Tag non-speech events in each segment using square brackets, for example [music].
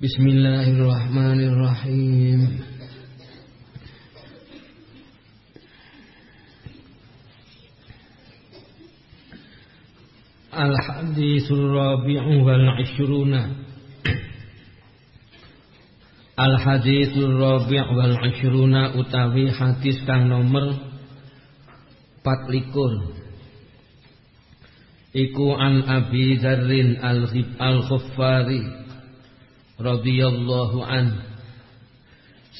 Bismillahirrahmanirrahim. Al-Hadithul Rabi'u wal Ashruna Al-Hadithul Rabi'u wal Ashruna utawi hadis kang nomor 24 Iku an Abi Dzarrin al-Khuffari radhiyallahu an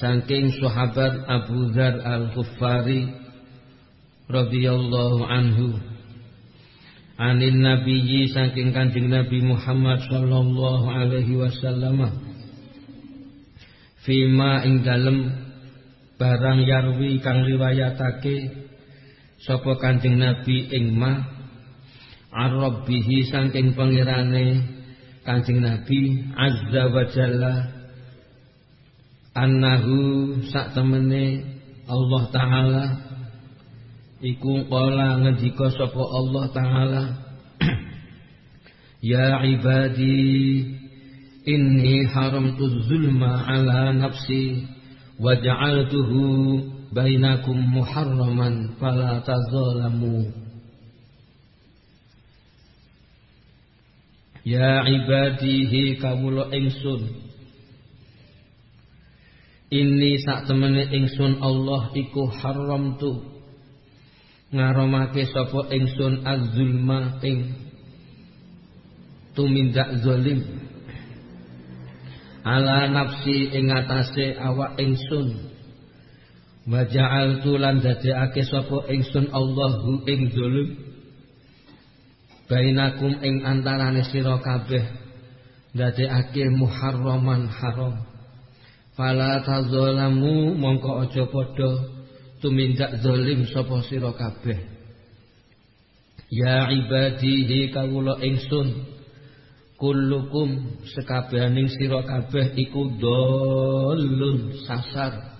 saking sahabat Abu Dzar Al-Ghaffari radhiyallahu anhu. Anin nabiyyi saking kanjeng Nabi Muhammad sallallahu alaihi wasallam. Fima ing dalem barang yarwi kang riwayatake sapa kanjeng Nabi ing ma. Arabbihi saking pangerane Kanjeng Nabi Azza wa Jalla annahu sak temene Allah taala iku kala ngendika sapa Allah taala [clears throat] Ya ibadi inni haramtu zulma ala nafsi wa ja'altuhu bainakum muharraman fala tazalamu Ya ibadihi kawula ingsun. Ini sak temene ingsun Allah iku haram tu Ngaramake sapa ingsun az-zulma ing tumindak zalim. Ala nafsi ing atase awak ingsun. Wa ja'altu lan dadekake sapa ingsun Allahu ing zalim bainakum ing antarane sira kabeh ndadekake muharraman haram. Fala tazalamu mongko aja padha tumindak zalim sapa sira kabeh. Ya ibadihi kawula ingsun kullukum sekabehaning sira kabeh iku dolun sasar.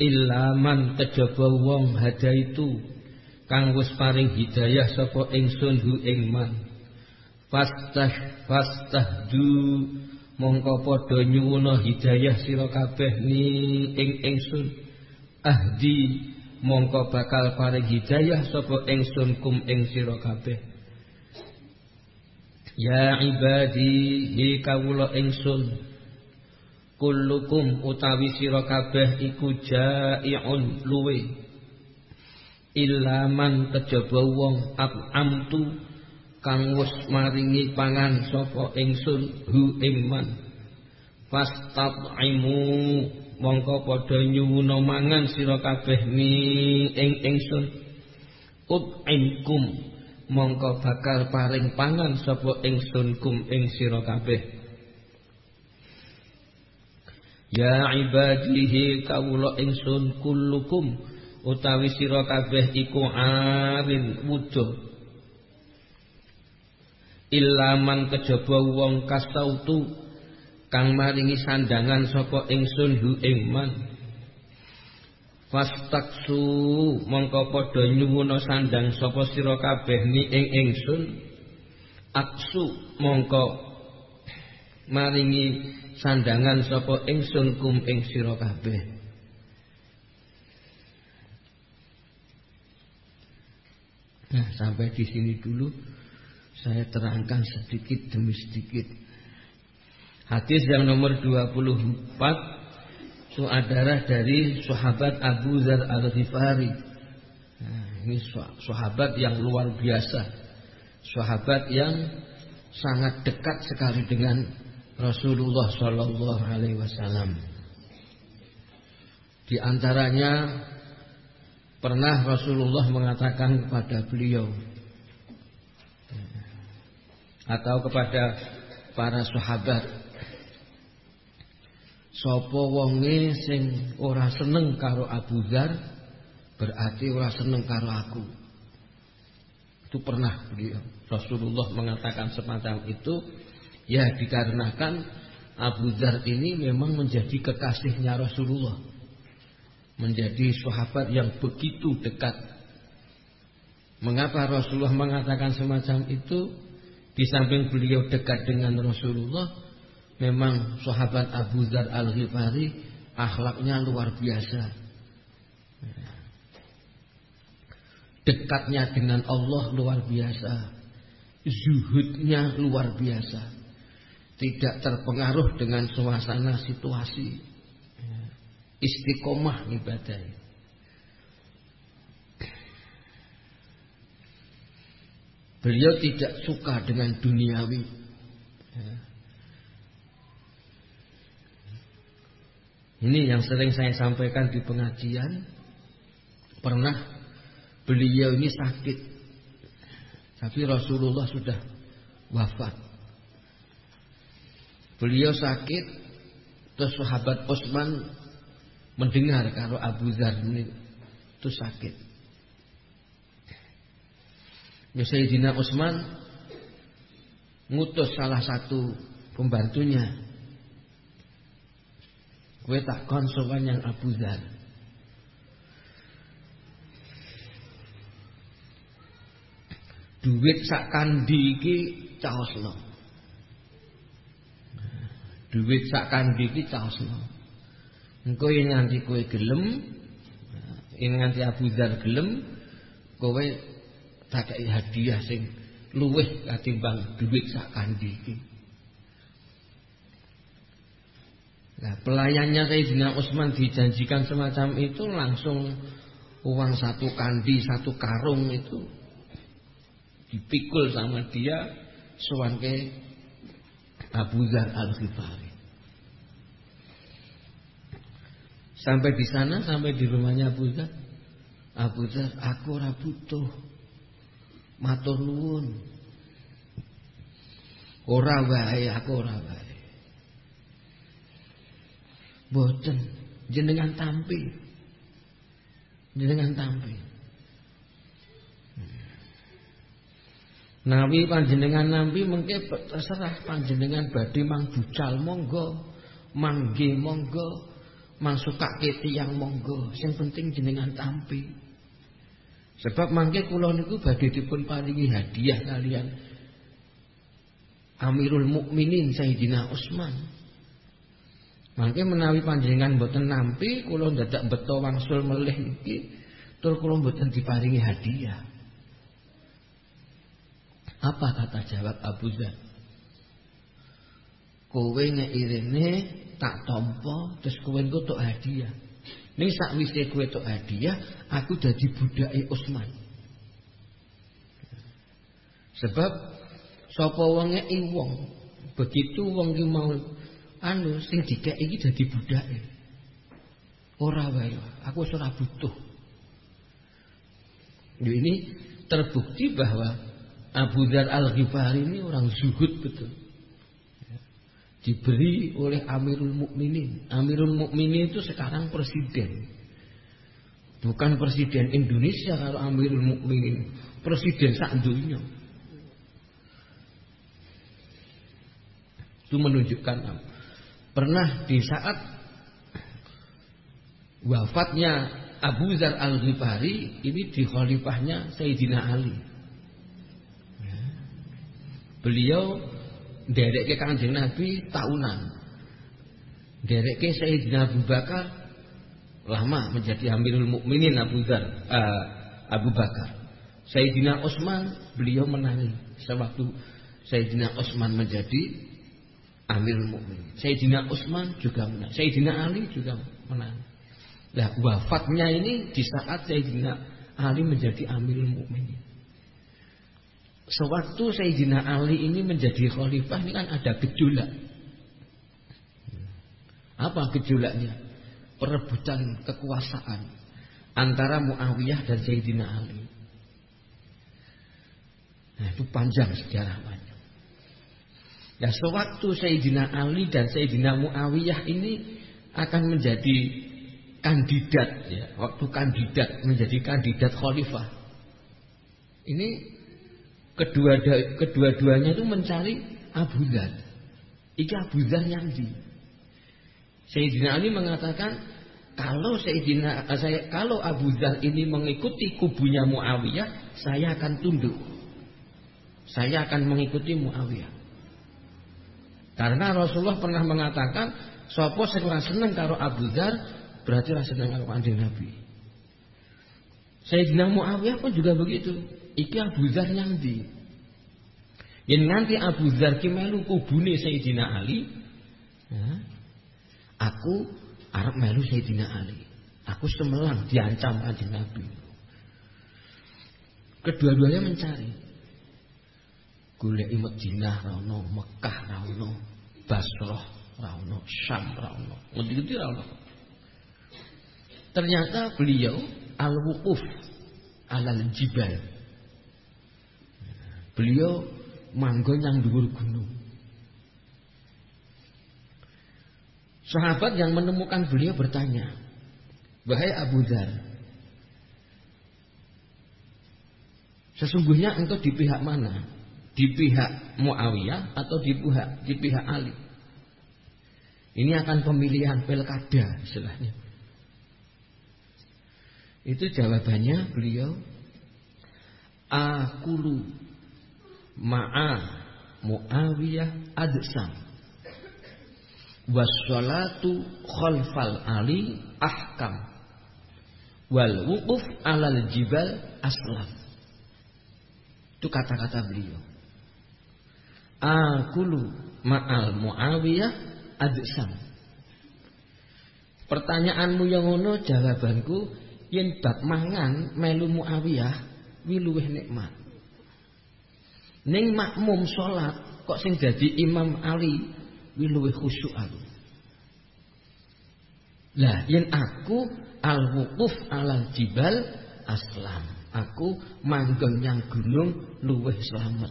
Ilaman kejaba wong hada itu kang wis paring hidayah sapa ingsun hu ing man. Fastah fastahdu mongko padha nyuwuna hidayah sira kabeh ni ing ingsun. Ahdi mongko bakal paring hidayah sapa ingsun kum ing sira kabeh. Ya ibadi hi kawula ingsun kullukum utawi sira kabeh iku jai'un luwe ilaman kejaba wong amtu kang wis maringi pangan sapa ingsun hu ingman fastat'imu mongko padha nyuwuna mangan sira kabeh ni ing ingsun. Ut'imkum mongko bakal paring pangan sapa ingsun kum ing sira kabeh. Ya ibadihi kawula ingsun kullukum utawi sira kabeh iku arin wujuh. Ilaman kejaba wong kastautu kang maringi sandangan sapa ingsun hu ingman. Fastaksu mongko padha nyuwuna sandang sapa sira kabeh ni ing ingsun. Aksu mongko maringi sandangan sapa ingsun kum ing sira kabeh Nah, sampai di sini dulu saya terangkan sedikit demi sedikit. Hadis yang nomor 24 itu adalah dari sahabat Abu Dzar Al-Ghifari. Nah, ini sahabat yang luar biasa. Sahabat yang sangat dekat sekali dengan Rasulullah Shallallahu alaihi wasallam. Di antaranya Pernah Rasulullah mengatakan kepada beliau atau kepada para sahabat Sopo wonge sing ora seneng karo Abu Dzar berarti ora seneng karo aku. Itu pernah beliau Rasulullah mengatakan semacam itu ya dikarenakan Abu Dzar ini memang menjadi kekasihnya Rasulullah menjadi sahabat yang begitu dekat. Mengapa Rasulullah mengatakan semacam itu? Di samping beliau dekat dengan Rasulullah, memang sahabat Abu Dzar Al-Ghifari akhlaknya luar biasa. Dekatnya dengan Allah luar biasa. Zuhudnya luar biasa. Tidak terpengaruh dengan suasana situasi. Istiqomah ibadah. Beliau tidak suka dengan duniawi. Ini yang sering saya sampaikan di pengajian. Pernah beliau ini sakit. Tapi Rasulullah sudah wafat. Beliau sakit. Terus sahabat Utsman mendengar kalau Abu ini itu sakit. Ya Sayyidina Utsman ngutus salah satu pembantunya Gue tak konsowan yang Abu Dhar. Duit sak kandi iki caosno. Duit sak kandi iki caosno. Engko yen nganti kowe gelem, yen nganti Abu Dhar gelem, kowe tak hadiah sing luwih katimbang duit sak kandi iki. Nah, pelayannya Sayyidina Utsman dijanjikan semacam itu langsung uang satu kandi, satu karung itu dipikul sama dia sowan ke Abu Dhar Al-Ghifari. Sampai di sana, sampai di rumahnya Abu Dhar. Abu Dhar, aku ora butuh. Matur nuwun. Ora wae, aku ora wae. Boten jenengan tampi. Jenengan tampi. Nawi panjenengan nampi mengke terserah panjenengan badhe mang bucal monggo, mangge monggo, mang suka yang monggo. Sing penting jenengan tampi. Sebab mangke kula niku badhe dipun paringi hadiah kalian Amirul Mukminin Sayyidina Utsman. Mangke menawi panjenengan mboten nampi kula dadak beto wangsul melih niki tur kula mboten diparingi hadiah. Apa kata jawab Abu Dzar? Kowe ngeirene tak tompo terus kowe engko tok hadiah. Ning sakwise kowe tok hadiah, aku dadi budake Utsman. Sebab sapa wong ngeki wong, begitu wong ki mau anu sing dikek iki dadi budake. Ora wae, aku ora butuh. Yo ini terbukti bahwa Abu Dhar Al-Ghifari ini orang zuhud betul. Diberi oleh Amirul Mukminin. Amirul Mukminin itu sekarang presiden. Bukan presiden Indonesia kalau Amirul Mukminin, presiden sak dunia. Itu menunjukkan? Pernah di saat wafatnya Abu Zar Al-Ghifari ini di khalifahnya Sayyidina Ali. Beliau derek ke kanjeng Nabi tahunan. Derek ke Sayyidina Abu Bakar lama menjadi Amirul Mukminin Abu Zar uh, Abu Bakar. Sayyidina Utsman beliau menangi sewaktu Sayyidina Utsman menjadi Amirul Mukminin. Sayyidina Utsman juga menang. Sayyidina Ali juga menang. Nah, wafatnya ini di saat Sayyidina Ali menjadi Amirul Mukminin. Sewaktu Sayyidina Ali ini menjadi khalifah ini kan ada gejolak. Apa gejolaknya? Perebutan kekuasaan antara Muawiyah dan Sayyidina Ali. Nah, itu panjang sejarah panjang. Ya sewaktu Sayyidina Ali dan Sayyidina Muawiyah ini akan menjadi kandidat ya, waktu kandidat menjadi kandidat khalifah. Ini kedua kedua-duanya itu mencari Abu Dhar. Iki Abu Dhar di. Sayyidina Ali mengatakan kalau Sayyidina saya kalau Abu Dhar ini mengikuti kubunya Muawiyah, saya akan tunduk. Saya akan mengikuti Muawiyah. Karena Rasulullah pernah mengatakan sapa sing ora seneng karo Abu Dzar berarti ora seneng karo Nabi. Sayyidina Muawiyah pun juga begitu. Iki Abu Dzar yang di. Yang nanti Abu Dzar ki melu kubune Sayyidina Ali. Ya, aku arep melu Sayyidina Ali. Aku semelang diancam Kanjeng Nabi. Kedua-duanya mencari. Golek Madinah ra ono, Mekah ra ono, Basrah ra ono, Syam ra ono. Ngendi-ngendi ra ono. Ternyata beliau al-wuquf alal jibal. Beliau manggon yang dhuwur gunung. Sahabat yang menemukan beliau bertanya, "Wahai Abu Dzar, sesungguhnya engkau di pihak mana?" di pihak Muawiyah atau di pihak di pihak Ali. Ini akan pemilihan pilkada istilahnya. Itu jawabannya beliau Akulu ma'a Muawiyah adsam Wassalatu khalfal ali ahkam Wal wukuf alal jibal aslam Itu kata-kata beliau Akulu ma'al Muawiyah adsam. Pertanyaanmu yang ngono jawabanku yen bab mangan melu Muawiyah wi luwih nikmat. Ning makmum salat kok sing dadi Imam Ali wi luwih khusyuk aku. Lah yen aku al wuquf alal jibal aslam. Aku manggon yang gunung luwih selamat.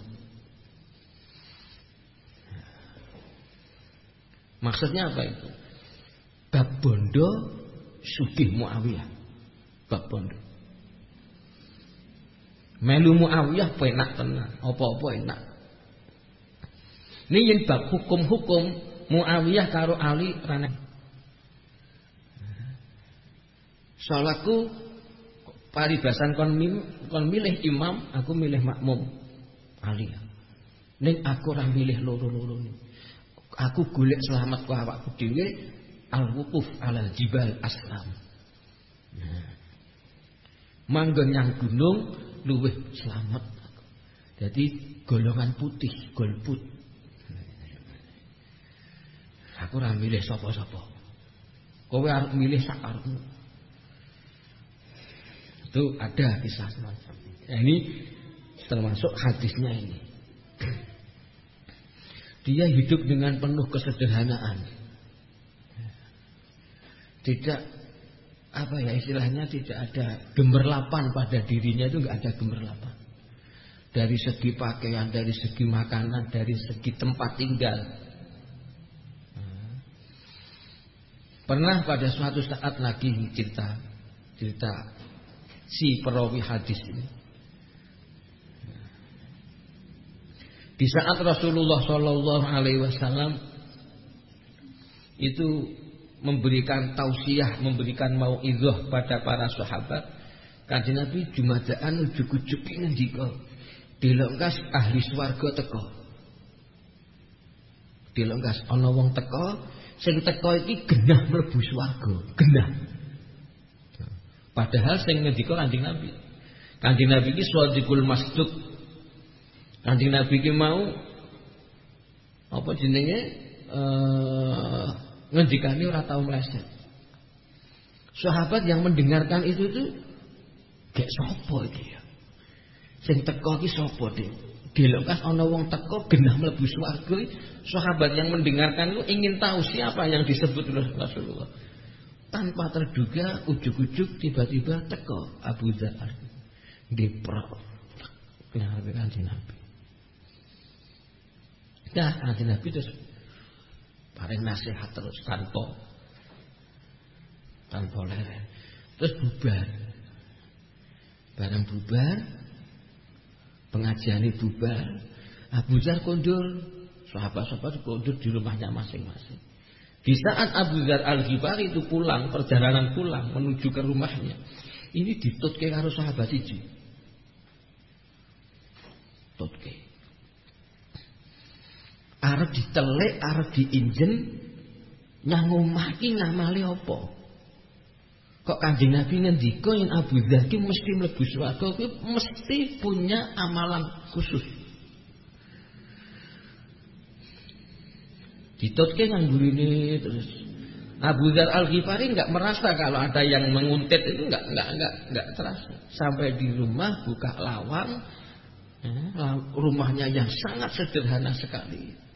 Maksudnya apa itu? Bab bondo sugih Muawiyah. Bab bondo. Melu Muawiyah enak tenan, apa-apa enak. Ini yang bab hukum-hukum Muawiyah karo Ali raneh. Soalku paribasan kon, kon milih imam, aku milih makmum Ali. Ning aku ora milih loro-loro aku golek selamat ku awakku dhewe al wuquf alal jibal aslam. Nah. Manggon yang gunung luwih selamat. Jadi golongan putih, golput. Aku ora milih sapa-sapa. Kowe arep milih sak arepmu. Itu ada kisah semacam. Nah, ini termasuk hadisnya ini. Dia hidup dengan penuh kesederhanaan. Tidak apa ya istilahnya tidak ada gemerlapan pada dirinya itu nggak ada gemerlapan. Dari segi pakaian, dari segi makanan, dari segi tempat tinggal. Pernah pada suatu saat lagi cerita cerita si perawi hadis ini. Di saat Rasulullah Shallallahu Alaihi Wasallam itu memberikan tausiah, memberikan mauidhah pada para sahabat, kanjeng Nabi jumadaan ujug-ujug ngendika, dilongkas ahli swarga teko. Dilongkas ana wong teko, sing teko iki genah mlebu swarga, genah. Padahal sing ngendika kanjeng Nabi. Kanjeng Nabi iki swadikul masduk Kanjeng Nabi ki mau apa jenenge eh ngendikane ora tau meleset. Sahabat yang mendengarkan itu tuh gak sapa iki ya. Sing teko ki sapa dik? Dilekas ana wong teko genah mlebu swarga. Sahabat yang mendengarkan itu ingin tahu siapa yang disebut oleh Rasulullah. Tanpa terduga ujuk-ujuk tiba-tiba teko Abu Dzar. Diprok. Kanjeng Nabi? Nah, Nabi terus paling nasihat terus tanpa tanpa leren. Terus bubar. Barang bubar, pengajian bubar, Abu Zar kondur, sahabat-sahabat kondur di rumahnya masing-masing. Di saat Abu Zar Al-Ghifari itu pulang, perjalanan pulang menuju ke rumahnya. Ini ditutke karo sahabat itu. Tutke arep ditelik, arep diinjen nyang omah iki ngamali apa? Kok Kanjeng Nabi ngendika yen Abu Dzar ki mesti mlebu swarga mesti punya amalan khusus. Ditutke nang gurine terus Abu Dzar Al Ghifari nggak merasa kalau ada yang menguntit itu nggak nggak nggak nggak terasa. Sampai di rumah buka lawang, ya, rumahnya yang sangat sederhana sekali.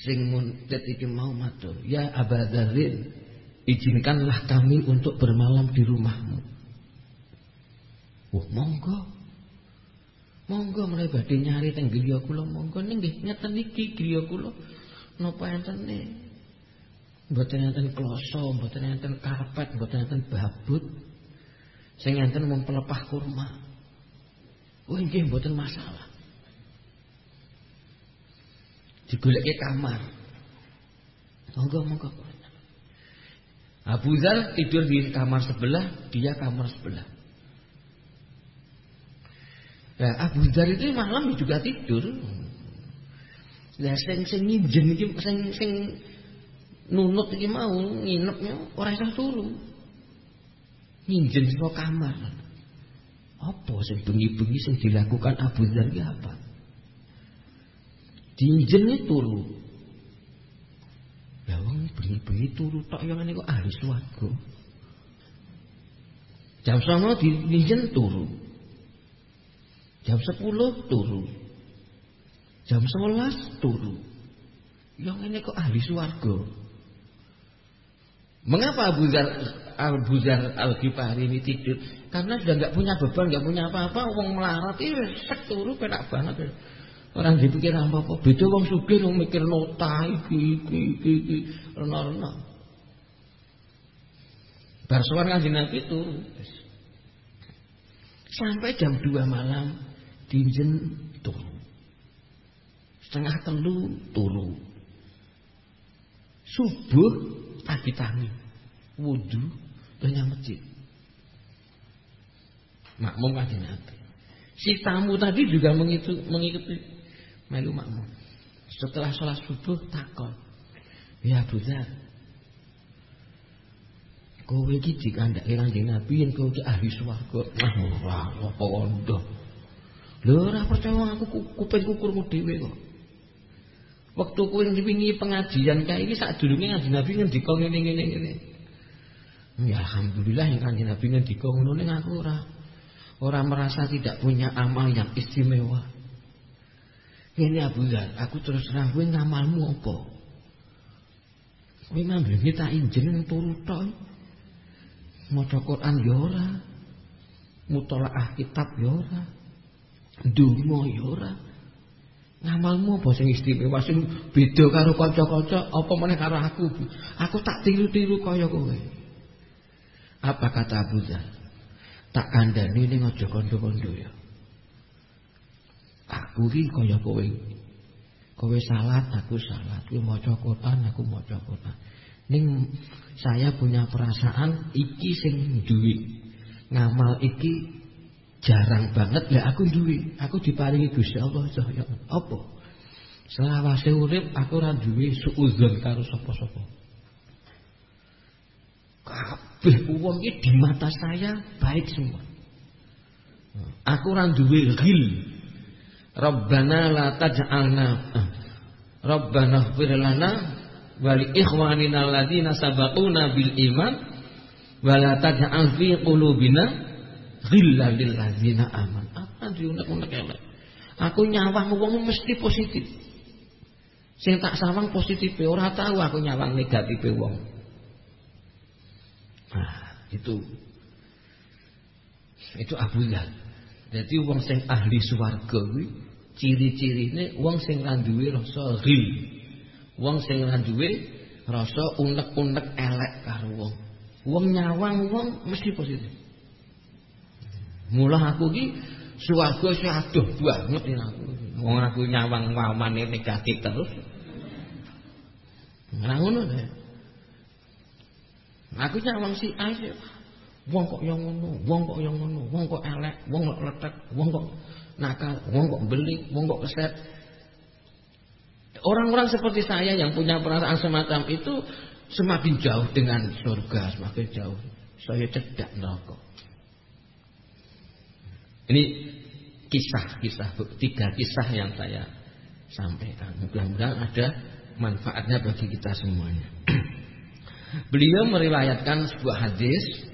Sing nguntit iki mau matur, ya Abu Dzarin, izinkanlah kami untuk bermalam di rumahmu. Wah, monggo. Monggo mulai badhe nyari teng griya kula monggo ning nggih ngeten iki griya kula napa entene Mboten enten kloso, mboten enten karpet, mboten enten babut. Sing enten mung pelepah kurma. Oh nggih mboten masalah. Digoleki kamar. Monggo monggo. Abu Dhar tidur di kamar sebelah, dia kamar sebelah. Nah, Abu Dhar itu malam juga tidur. Lah sing sing nginjen iki sing sing nunut iki mau nginepnya ora iso turu. Nginjen saka kamar. Apa sing bengi-bengi sing dilakukan Abu Dzar iki apa? Dinjene turu. Ya wong bengi-bengi turu tok yang ngene kok ahli swarga. Jam 09.00 dinjen turu. Jam 10 turu. Jam 11 turu. Yang ini kok ahli swarga. Mengapa Abu Zar Abu Zar Al Ghifari ini tidur? Karena sudah nggak punya beban, nggak punya apa-apa, uang melarat itu sek turu penak banget. Orang dipikir apa apa, beda wong sugih mikir nota iki iki iki iki rena-rena. Bar sowan Kanjeng Nabi turu. Sampai jam 2 malam dinjen turu. Setengah telu turu. Subuh pagi tangi wudhu dan masjid makmum kan Nabi si tamu tadi juga mengikuti, mengikuti melu makmum setelah sholat subuh takon. Ya Buddha kowe iki dikandhake Kanjeng Nabi yen kowe iki ahli swarga. Ora apa wondo lho ora percaya aku kuping kukurmu dhewe kok. Waktu kowe ngwingi pengajian kayak iki sadurunge Kanjeng Nabi ngendika ngene ngene ngene. Ya alhamdulillah yang Kanjeng Nabi ngendika ngono ning aku ora ora merasa tidak punya amal yang istimewa. Ini Abu Dhar, aku terus terang kowe ngamalmu apa? Kowe tak injen ning turu tok. Maca Quran ya ora. Mutolaah kitab ya ora. Ndonga ya ora. Ngamalmu apa sing istimewa sing beda karo kanca-kanca apa meneh karo aku. Aku tak tiru-tiru kaya kowe. Apa kata Abu Dzar? Tak kandhani ning aja kandha-kandha ya. Aku iki kaya kowe. Kowe salat, aku salat. Kowe maca Quran, aku maca Quran. Ning saya punya perasaan iki sing duwe. Ngamal iki jarang banget lah aku duwe. Aku diparingi Gusti Allah cahya apa? Selawase urip aku ora duwe suudzon karo sapa-sapa. Kabeh wong iki di mata saya baik semua. Aku ora duwe ghil Rabbana la taj'alna Rabbana ighfir lana wa li ikhwanina alladziina sabaquna bil iman wa la taj'al fi qulubina ghillan lil ladzina aman. Apa diunek-unek elek? Aku nyawang wong mesti positif. Sing tak sawang positif ora tahu aku nyawang negatif wong. Nah, itu itu Abu. Jadi wong sing ahli swarga kuwi ciri-cirine wong sing ra duwe rasa ghil. Wong sing ra rasa unek-unek elek karo wong. Wong nyawang wong mesti positif. Mula aku ki swarga sing adoh banget aku. Wong aku nyawang wamane negatif terus. Nah ngono. Aku nyawang si A Wong kok yang ngono, wong kok yang ngono, wong kok elek, wong kok letek, wong kok nakal, wong kok beli, wong kok keset. Orang-orang seperti saya yang punya perasaan semacam itu semakin jauh dengan surga, semakin jauh. Saya cedak neraka. Ini kisah-kisah tiga kisah yang saya sampaikan. Mudah-mudahan ada manfaatnya bagi kita semuanya. [clears throat] Beliau meriwayatkan sebuah hadis.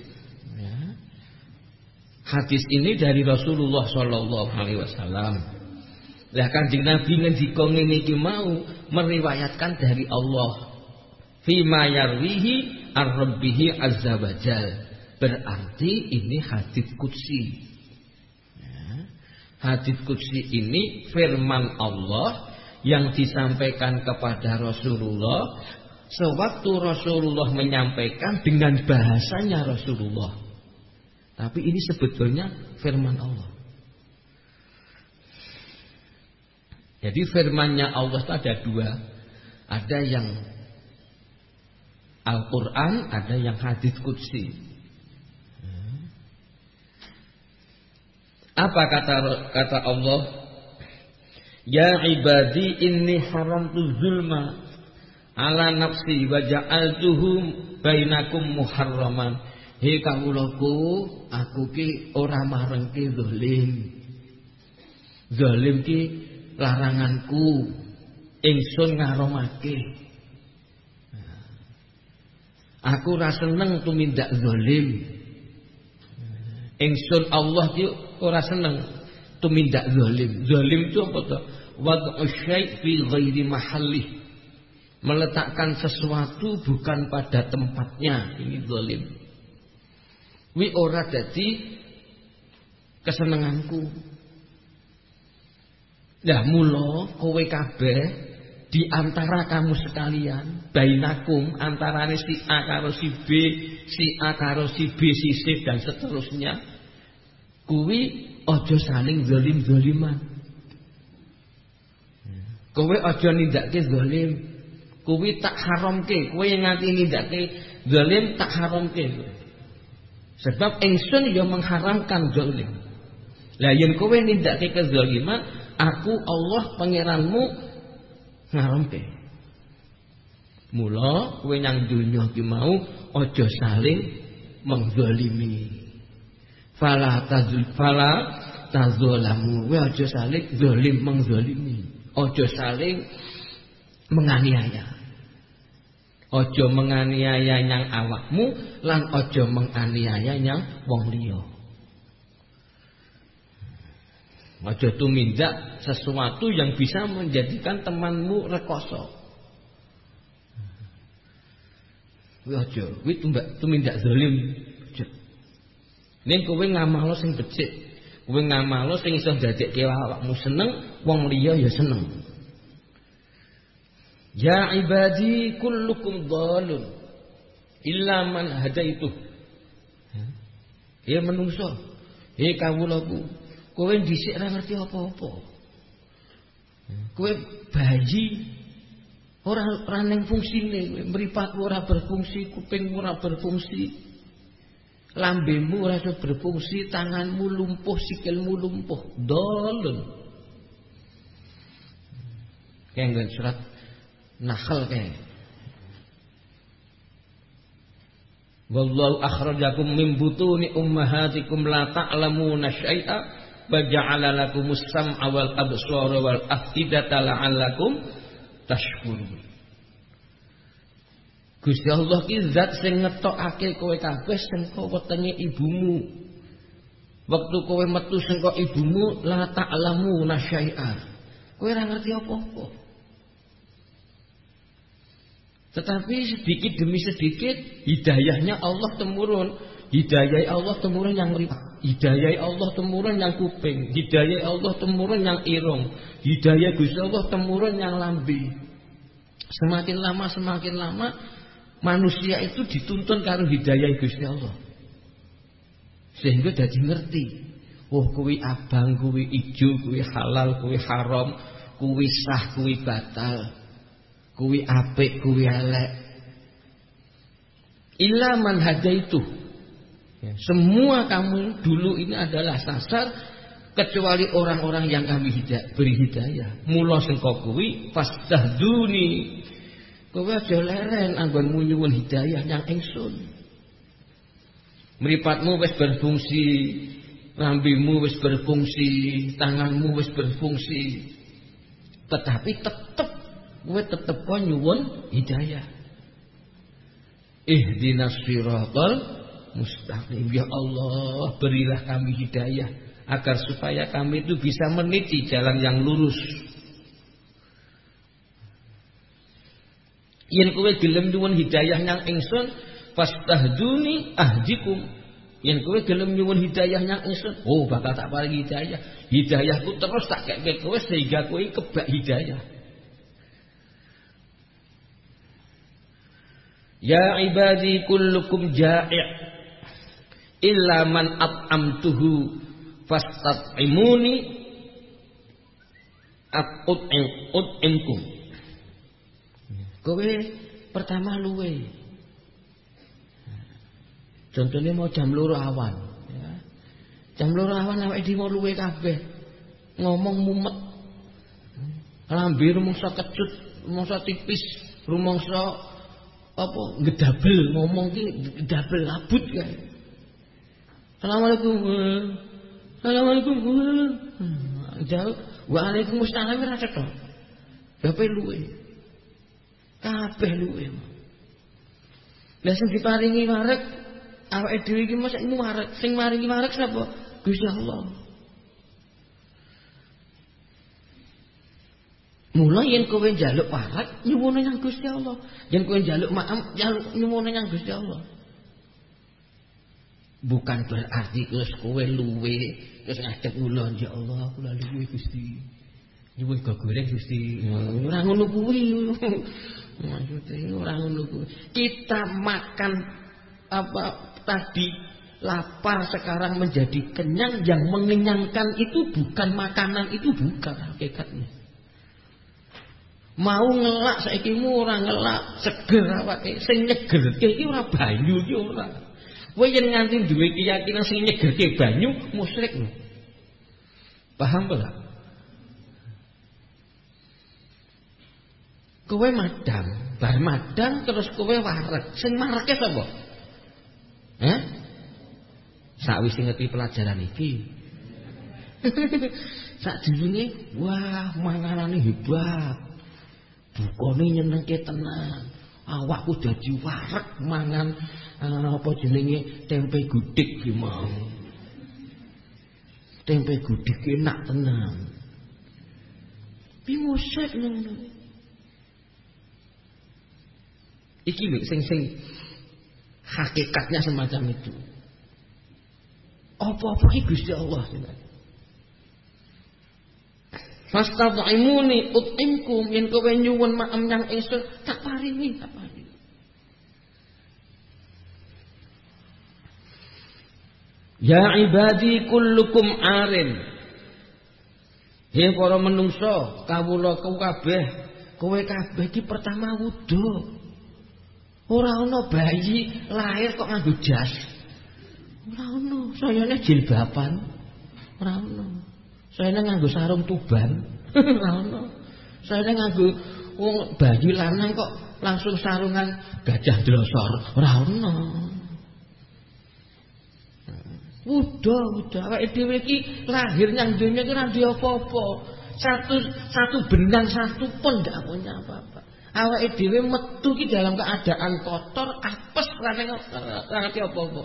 Hadis ini dari Rasulullah Shallallahu Alaihi Wasallam. Lah kanjeng Nabi ngendika ngene iki mau meriwayatkan dari Allah. Fima yarwihi ar-rabbihi. Berarti ini hadis kutsi. Ya. Hadis kutsi ini firman Allah yang disampaikan kepada Rasulullah sewaktu Rasulullah menyampaikan dengan bahasanya Rasulullah. Tapi ini sebetulnya firman Allah. Jadi firmannya Allah itu ada dua. Ada yang Al-Quran, ada yang hadis kudsi. Apa kata kata Allah? Ya ibadi inni haramtu zulma ala nafsi wa ja'altuhu bainakum muharraman. He kawulaku, aku ki ora marengke zalim. Zalim ki laranganku. Ingsun ngaromake. Aku ora seneng tumindak zalim. Ingsun Allah ki ora seneng tumindak zalim. Zalim itu apa tuh? Wad'u syai' fi ghairi mahallih meletakkan sesuatu bukan pada tempatnya ini zalim wi ora dadi kesenenganku. Lah mula kowe kabeh di antara kamu sekalian bainakum antara si A karo si B si A karo si B si C dan seterusnya kuwi aja saling zalim-zaliman. Kowe aja nindakake zalim kuwi tak haramke kowe nganti nindakake zalim tak haramke sebab ingsun ya mengharamkan zalim lah yen kowe nindakake kezaliman aku Allah pangeranmu ngaramke. Mula kowe nang donya ki mau aja saling mengzalimi fala tazul fala tazolamu. Kowe aja saling zalim mengzalimi aja saling menganiaya Ojo menganiaya yang awakmu lan ojo menganiaya yang wong liya. Ojo tumindak sesuatu yang bisa menjadikan temanmu rekoso. Ojo, kuwi tumindak zalim. Ning kowe ngamalo sing becik. Kowe ngamalo sing iso dadekke awakmu seneng, wong liya ya seneng. Ya ibadi kullukum dhalun illa man hadaitu. Ya menungso. Ya kawulaku, kowe dhisik ora ngerti apa-apa. Kowe bayi ora ora ning fungsine kowe, mripatmu ora berfungsi, kupingmu ora berfungsi. Lambemu ora berfungsi, tanganmu lumpuh, sikilmu lumpuh. Dolun. Kayak surat Nahl kayak. Wallahu akhrajakum min butuni ummahatikum la ta'lamuna syai'a wa ja'ala lakumus sam'a wal absara wal afidata la'allakum tashkurun. Gusti Allah ki zat sing ngetokake kowe kabeh sing wetenge ibumu. Waktu kowe metu sing ibumu la ta'lamuna syai'a. Kowe ora ngerti apa-apa. Tetapi sedikit demi sedikit hidayahnya Allah temurun. Hidayah Allah temurun yang Hidayah Allah temurun yang kuping. Hidayah Allah temurun yang irung. Hidayah Gusti Allah temurun yang lambi. Semakin lama semakin lama manusia itu dituntun karo hidayah Gusti Allah. Sehingga jadi ngerti. Oh kuwi abang, kuwi ijo, kuwi halal, kuwi haram, kuwi sah, kuwi batal kuwi apik kuwi elek illa man itu ya, semua kamu dulu ini adalah sasar kecuali orang-orang yang kami hidayah, beri hidayah. Mula sengko kuwi fastahduni. Kowe aja leren anggonmu nyuwun hidayah yang ingsun. Mripatmu wis berfungsi, rambimu wis berfungsi, tanganmu wis berfungsi. Tetapi tetep kowe tetep kok nyuwun hidayah. Ihdinas siratal mustaqim. Ya Allah, berilah kami hidayah agar supaya kami itu bisa meniti jalan yang lurus. Yen kowe gelem nyuwun hidayah nang ingsun, fastahduni ahdikum. Yen kowe gelem nyuwun hidayah nang ingsun, oh bakal tak paringi hidayah. Hidayahku terus tak kek kowe sehingga kowe kebak hidayah. Ya ibadi kullukum ja'i' illa man at'amtuhu fastat'imuni akut ut'imkum. Kowe pertama luwe. Contohnya mau jam loro awan, ya. Jam loro awan awake dhewe luwe kabeh. Ngomong mumet. Lambe rumangsa kecut, rumangsa tipis, rumangsa apa ngedabel ngomong ki ngedabel labut kae. Assalamualaikum. Assalamualaikum. Hmm, jauh. Waalaikumsalam ora cetok. Bapak luwe. Kabeh luwe. Lah sing diparingi wareg awake dhewe iki mosok wareg. Sing maringi wareg sapa? Gusti Allah. Mula yen kowe njaluk parat nyuwun nang Gusti Allah. Yen kowe njaluk maaf nyuwun nang Gusti Allah. Bukan berarti terus kowe luwe terus ngadep kula ya Allah kula luwe Gusti. Nyuwun go goreng Gusti. Ora ngono kuwi. Maksudnya ora ngono kuwi. Kita makan apa tadi lapar sekarang menjadi kenyang yang mengenyangkan itu bukan makanan itu bukan hakikatnya. Mau ngelak saiki ora ngelak, seger awake. Sing nyegerke iki ora banyu iki ora. Kowe yen nganti duwe keyakinan sing nyegerke banyu musyrik. Paham ora? Kowe madang, bar madang terus kowe wareg. Sing mareke sapa? Hah? Sakwise ngerti pelajaran iki. [laughs] Sak durunge wah manganane hebat. Bukane nyenengke tenan. Awakku dadi wareg mangan uh, apa jenenge tempe gudik ki. Tempe gudik enak tenan. Pimuset ngono. Iki lho sing sing hakikatnya semacam itu. Apa-apa ki Gusti Allah. Fastad'imuni ut'imkum yen kowe nyuwun maem nyang ingsun tak paringi tak paringi. Ya ibadi kullukum arin. He para menungso, kawula kabeh, kowe kabeh iki pertama wudu. Ora ana bayi lahir kok nganggo jas. Ora ana, sayane jilbaban. Ora ana. Saya nganggo sarung tuban. [laughs] Saya nganggo wong bayi lanang kok langsung sarungan gajah dlosor. Ora ono. Udah, udah. Awake dhewe iki lahir nang dunya iki ora apa-apa. Satu satu benang satu pun ndak punya apa-apa. Awake dhewe metu dalam keadaan kotor, apes, ora ngerti apa-apa.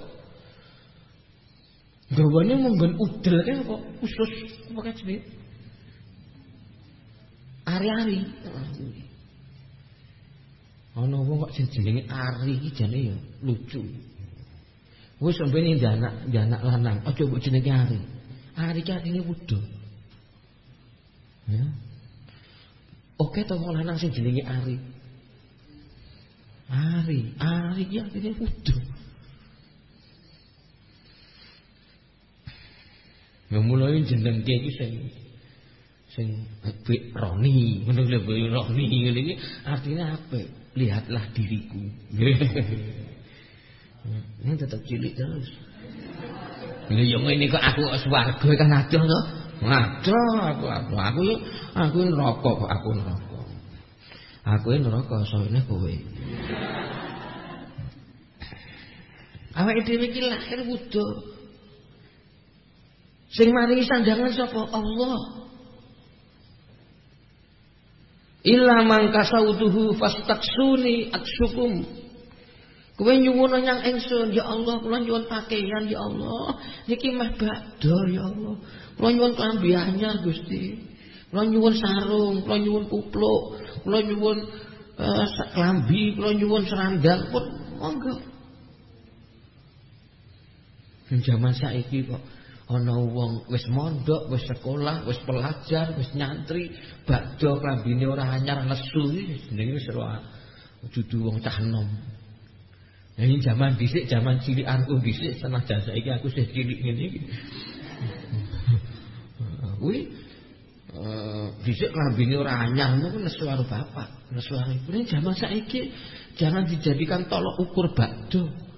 Gawane munggon udel kan apa? Usus apa kae jenenge? Ari-ari. Ana wong kok jenenge Ari iki jane ya lucu. Wis sampene anak anak lanang, aja mbok jenenge Ari. Ari ki artine wudo. Ya. Oke to wong lanang sing jenenge Ari. Ari, Ari ki artine wudo. Ya mulai jeneng dia iki sing sing apik roni, ngono lho roni ngene iki artinya apa? Lihatlah diriku. Ini tetap cilik terus. Lha yo ngene kok aku swarga kan adoh to. Adoh aku aku aku yo aku neraka kok aku neraka. Aku neraka soalnya kowe. Awake dhewe iki lahir wudo. Sing maringi sandangan sapa? Allah. Illa man kasautuhu fastaksuni aksukum. Kowe nyuwun nyang ingsun, ya Allah, kula nyuwun pakaian ya Allah. Niki mah bakdo ya Allah. Kula nyuwun klambi anyar Gusti. Kula nyuwun sarung, kula nyuwun kupluk, kula nyuwun uh, klambi, kula nyuwun serandal pun monggo. Zaman saiki kok ana wong wis mondok, wis sekolah, wis pelajar, wis nyantri, bakdo klambine ora anyar nesu iki jenenge wis ora dudu wong cah enom. Nah, ini zaman dhisik, zaman cilik aku dhisik senajan saiki aku sih cilik ngene iki. [laughs] Kuwi eh dhisik lambene ora anyar niku nesu karo bapak, nesu karo ibu. Ini zaman saiki jangan dijadikan tolok ukur bakdo.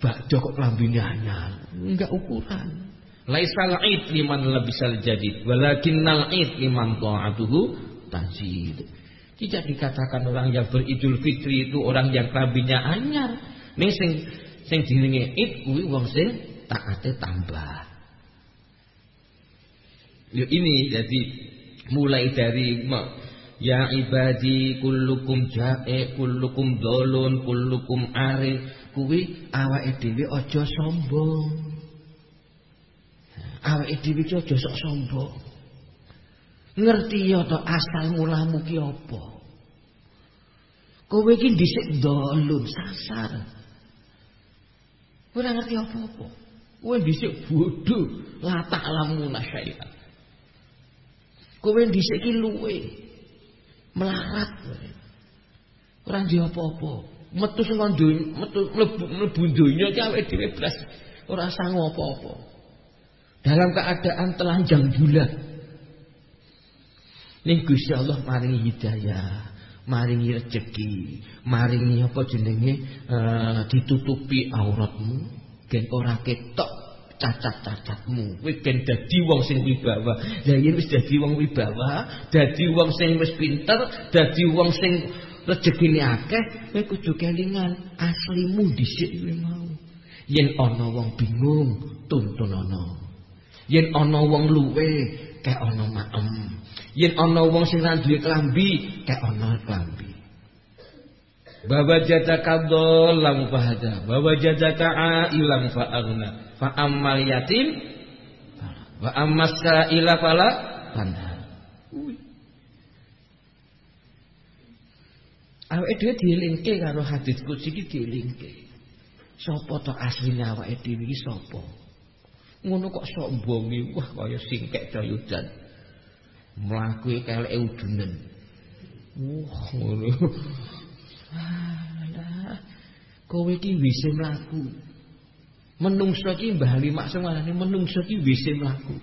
Bakdo kok lambene anyar, enggak ukuran. Laisal id liman labisal jadid, walakinnal id liman ta'atuhu tajid. Tidak dikatakan orang yang beridul fitri itu orang yang klambinya anyar. Ning sing sing jenenge id kuwi wong sing taate tambah. Ya ini jadi mulai dari ya ibadi kullukum jae kullukum dolun kullukum are kuwi awake dhewe aja sombong. Awake dhewe aja sok sombong. Ngerti ya to asal mulamu ki apa? Kowe iki dhisik dolun sasar. Ora ngerti apa-apa. Kowe dhisik bodho, la ta'lamu nasyai'a. Kowe dhisik iki luwe melarat. Ora ndi apa-apa. Metu sing donya, metu mlebu mlebu donya ki awake dhewe blas ora sangu apa-apa. Dalam keadaan telanjang bulat. Ning Gusti Allah maringi hidayah, maringi rezeki, maringi apa jenenge uh, ditutupi auratmu, gen ora ketok cacat-cacatmu. Kowe gen dadi wong sing wibawa. Ya yen wis dadi wong wibawa, dadi wong sing wis pinter, dadi wong sing rezekine akeh, kowe kudu kelingan aslimu dhisik kowe mau. Yen ana wong bingung, tuntun ana. Yen ana wong luwe, kek ana maem. Yen ana wong sing ra duwe klambi, kek ana klambi. Baba jataka dhallam fahada, baba jataka ailam fa aghna, fa ammal yatim wa ammas fala tanha. Awake dhewe dielingke karo hadis kutsi iki dielingke. Sapa to asline awake dhewe iki sapa? Ngono kok sok mbongi, wah kaya singkek dayudan. mlaku keleke udunen. Wah, ngono. Alah. Kowe iki wis mlaku. Menungso iki Mbah Ali maksud ngarani menungso iki wis mlaku.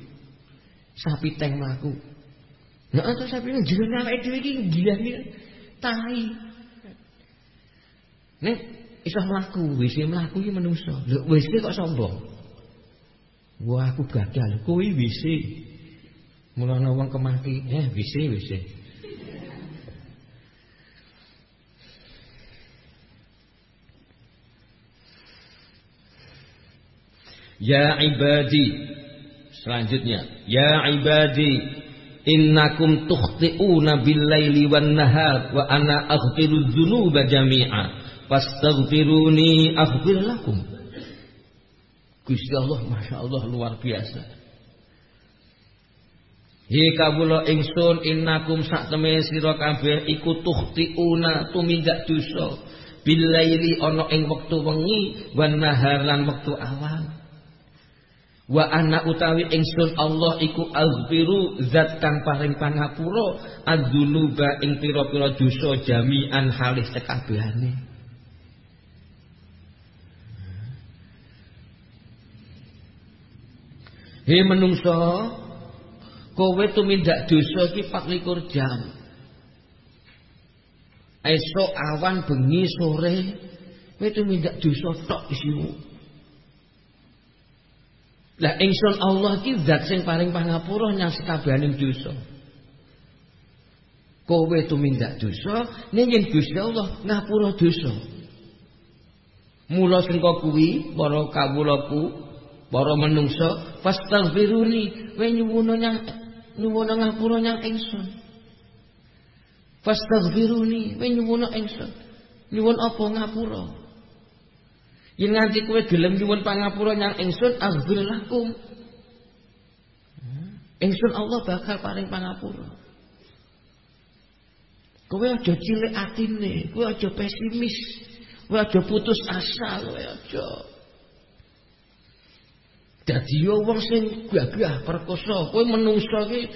Sapi teng mlaku. Nah, terus sapi nang jero awake dhewe iki gilane tai. Nek iso mlaku, wis mlaku iki menungso. Lho wis kok sombong. Wah aku gagal, kowe wis Mulane wong kemaki, eh wis wis. Ya ibadi Selanjutnya Ya ibadi Innakum tukhti'una bil-laili wan-nahar Wa ana aghfiru dhunuba jami'a Fastaghfiruni aghfir lakum. Gusti Allah Masya Allah luar biasa. Hi kawula ingsun innakum sak temene sira kabeh iku tuhtiuna tumindak dosa. Bilaili ana ing wektu wengi wan nahar lan wektu awan wa ana utawi ingsun Allah iku azbiru zat kang paring pangapura adzunuba ing pira-pira dosa jami'an halis sekabehane Hei menungso kowe tumindak dosa iki 24 jam. Esok awan bengi sore kowe tumindak dosa tok isimu. Lah ingsun Allah iki zat sing paling pangapura nyang sekabehaning dosa. Kowe tumindak dosa, ning yen Gusti Allah ngapura dosa. Mula sing kuwi para kawulaku, para menungsa, fastaghfiruni, kowe nyuwun nyang nyuwun ngapura nyang ingsun. Fastaghfiruni, kowe nyuwun ingsun. Nyuwun apa ngapura? Yen nganti kowe gelem nyuwun pangapura nyang ingsun, aghfir lakum. Ingsun Allah bakal paring pangapura. Kowe aja cilik atine, kowe aja pesimis, kowe aja putus asa, kowe aja. Dadi yo wong sing gagah perkosa, kowe menungso iki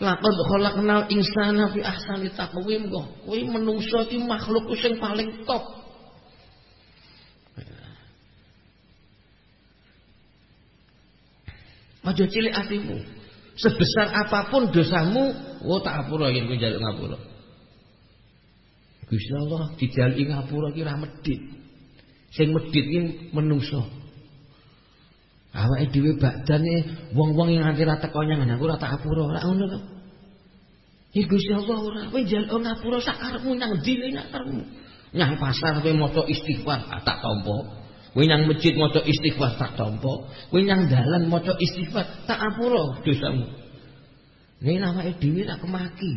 lakon khalaqnal insana fi ahsani taqwim kok. Kowe menungso iki makhluk sing paling top. Aja cilik atimu. Sebesar apa pun dosamu, oh tak apura yen kowe njaluk ngapura. Gusti Allah dijaluki ngapura ki ra medhit. Sing medhit ki menungso. Awake dhewe badane wong-wong yang nganti ra teko nyang aku ora tak apura, ora ngono to. Iki Gusti Allah ora kowe njaluk ngapura sak karepmu nyang ndi nek karepmu. Pasar kowe maca istighfar tak tampa. Kowe nang masjid maca istighfar tak tampa, kowe nang dalan maca istighfar tak apura dosamu. Nek awake dhewe tak kemaki.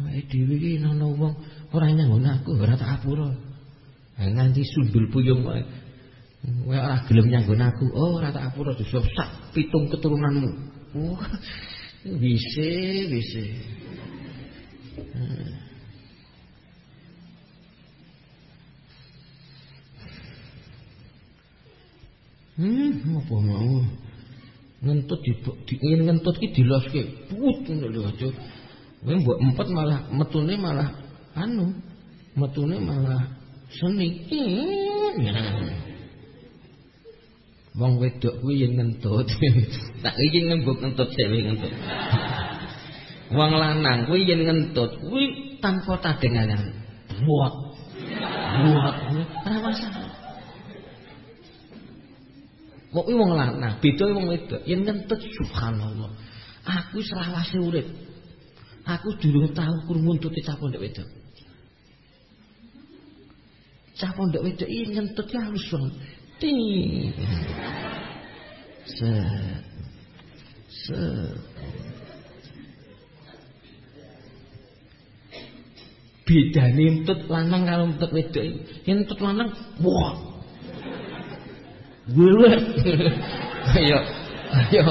Awake dhewe iki ana wong ora nyanggon aku ora tak apura. Nganti sundul puyung. Kowe ora gelem nyanggon aku, oh ora tak apura dosa sak pitung keturunanmu. Wah. Bisa, bisa. Hmm. Hmm, apa mau? Ngentut di, di ingin ngentut ki diloske. Put ngono lho aja. Kowe mbok empet malah metune malah anu. Metune malah seni. Wong wedok kuwi yen ngentut. [laughs] tak iki ngembuk ngentut dhewe ngentut. [laughs] Wong lanang kuwi yen ngentut kuwi tanpa tadenganan. Buat. Buat. Ora masalah. Kok wong lanang, beda wong wedok. Yen ngentut subhanallah. Aku selawase urip. Aku durung tahu krungu tuti cah pondok wedok. Cah pondok wedok iki ngentut ya halus banget. Ting. Se. Se. Bedane entut lanang karo entut wedok entut lanang, wah. Bulet. Ayo. Ayo.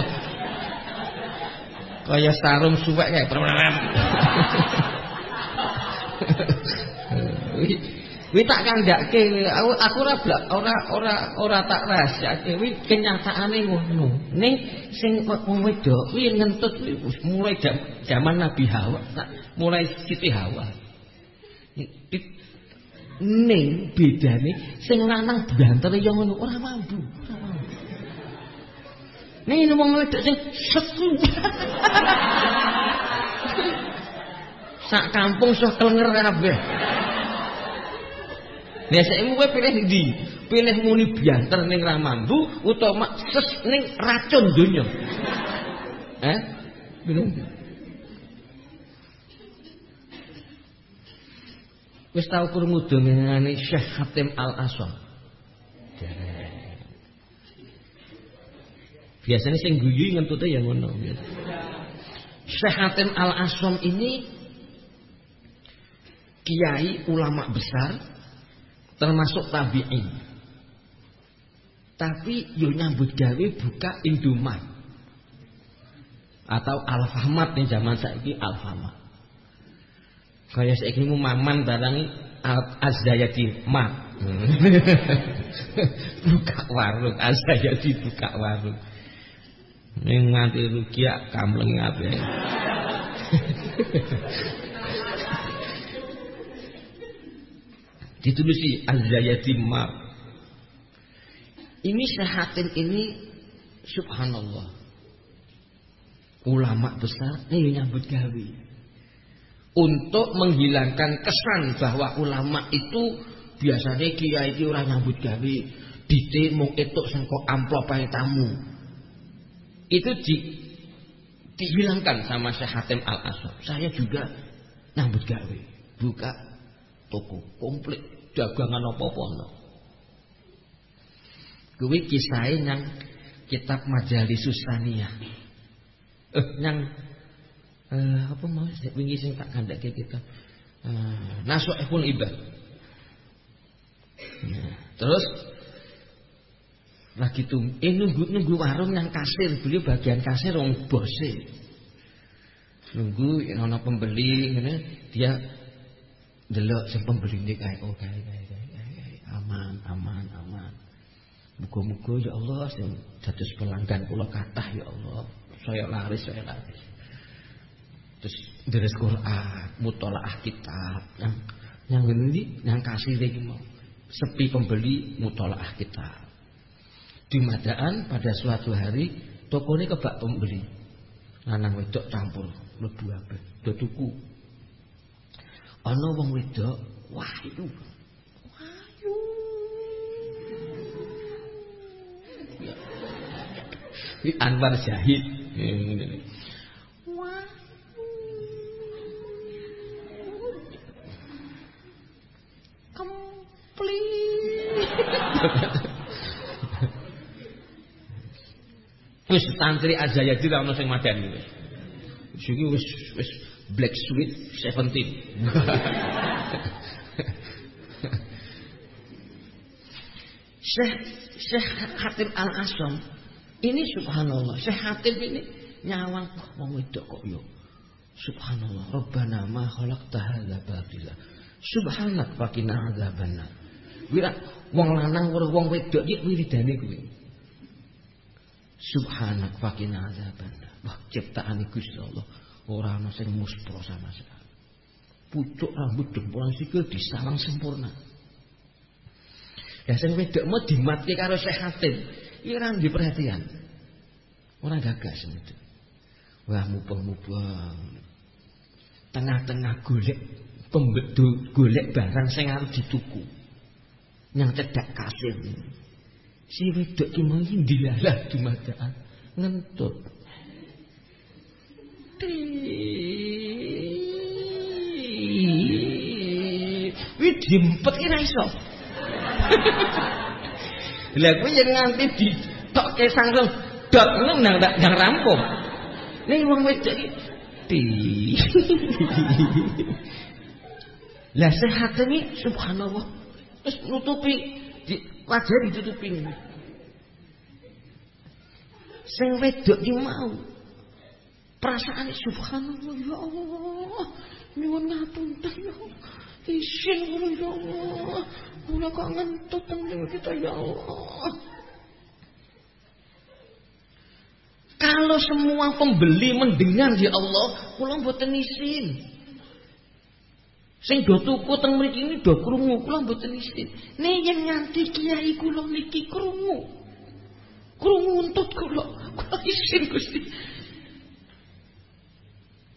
Kaya sarung suwek kayak. [laughs] Wi tak kandhake aku aku ora ora ora ora tak rahasiake wi kenyataane ngono. Ning sing wong wedok kuwi ngentut mulai zaman Nabi Hawa, mulai Siti Hawa. Ning bedane sing lanang banter yo ngono ora mampu. Ning wong wedok sing setu. [laughs] Sak kampung sok klenger kabeh. Saiki kowe pilih ndi? Pilih muni banter ning ra mampu utawa ses ning racun donya. Eh? Bingung. Wis tau krungu dongengane Syekh Hatim Al Aswam. Biasanya sing guyu ngentute ya ngono. Syekh Hatim Al Aswam ini kiai ulama besar termasuk tabi'in. Tapi yo nyambut gawe buka Indomaret atau Alfamart nih zaman saiki Alfamart. Kaya saiki mu maman barang Azdayati mak. [laughs] buka warung Azdayati buka warung. Ning nganti rukiak kamleng kabeh. [laughs] Ditulusi Azdayati mak. Ini sehatin ini subhanallah. Ulama besar ini nyambut gawe untuk menghilangkan kesan bahwa ulama itu biasanya kiai itu orang nyambut gawe dite mau etuk sengko amplop tamu. Itu di, dihilangkan sama Syekh Hatim Al Aswad. Saya juga nyambut gawe, buka toko komplit dagangan apa-apa no. Kuwi kisahe nang kitab Majalisus Saniyah. Eh nang eh, apa mau wingi sing tak kandhake kita. Eh, Nasuhul Ibad. Nah, terus lagi tuh eh nunggu nunggu warung yang kasir beliau bagian kasir orang bose nunggu yang ana pembeli ngene dia delok sing pembeli ini kayak oh kayak kayak aman aman aman. Muga-muga ya Allah sing dados pelanggan kula kathah ya Allah. Saya laris saya laris. Terus dari Quran mutolaah kitab. Yang yang ini yang kasih lagi mau sepi pembeli mutolaah kitab. Di Madaan pada suatu hari toko ini kebak pembeli. Lanang wedok campur mlebu abeh. Do tuku. Ana wong wedok wahyu. Wahyu. Ini Anwar Zahid. Wis santri aja ya tidak ono sing madani wis. Iki wis wis black sweet 17. [laughs] Syekh Syekh Hatim Al Asam ini subhanallah Syekh Hatim ini nyawang wong wedok kok yo. Subhanallah Rabbana ma khalaqta hadza batila. Subhanak faqina adzabannar. Wira wong lanang karo wong wedok iki wiridane kuwi. Subhanak fakina azaban. Wah, ciptaan Gusti Allah ora ana sing muspro sama sekali. Pucuk rambut dempulan sikil disalang sempurna. Ya sing wedok mau dimatke karo Syekh Hatim, iki ora ndi. Ora gagas itu. Wah, mubeng-mubeng. Tengah-tengah golek pembedu golek barang sing arep dituku. Yang cedak kasir. Si wedok ki mau dilalah dumadaan ngentut. Wih diempet ki iso. [laughs] Lah kuwi yen nganti ditokke langsung dot ngono nang nang rampung. Ning wong wedok ki [laughs] Lah sehat ini subhanallah terus nutupi di, wajah ditutupi. Sing wedok ki mau. Perasaan subhanallah ya Allah. Nyuwun ngapunten ya Allah. Isin ya Allah. Kula kok ngentut teng kita ya Allah. Kalau semua pembeli mendengar ya Allah, kula mboten isin. Sing do tuku teng mriki ini do krungu, kula mboten isin. Nih yang nganti kiai kula niki krungu. Krungu untut kula, kula isin Gusti.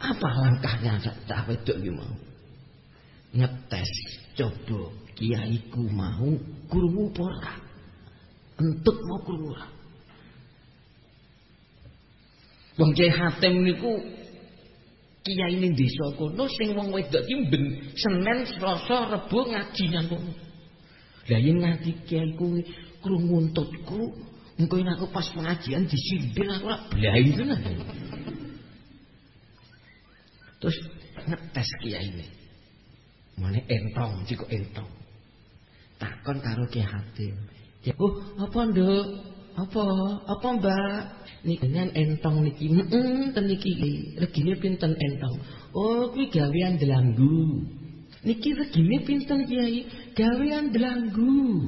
Apa langkahnya cah wedok iki mau? Ngetes, coba kiaiku mau krungu apa ora? Entut mau krungu ora? Wong Kiai Hatim niku kiai ning desa kono sing wong wedok ki ben Senin, Selasa, Rebo ngaji nang kono. Lah yen ngaji kiai kuwi krungu untutku, engko aku pas pengajian disindir aku ora blai tenan. Terus ngetes kiai ini. Mane entong, jiko entong. Takon karo Kiai Hatim. Ya, oh, apa nduk? Apa? Apa mbak? Niki entong niki. Heeh, ten niki. Regine pinten entong? Oh, kuwi gawean delanggu. Niki regine pinten Kiai? Gawean delanggu.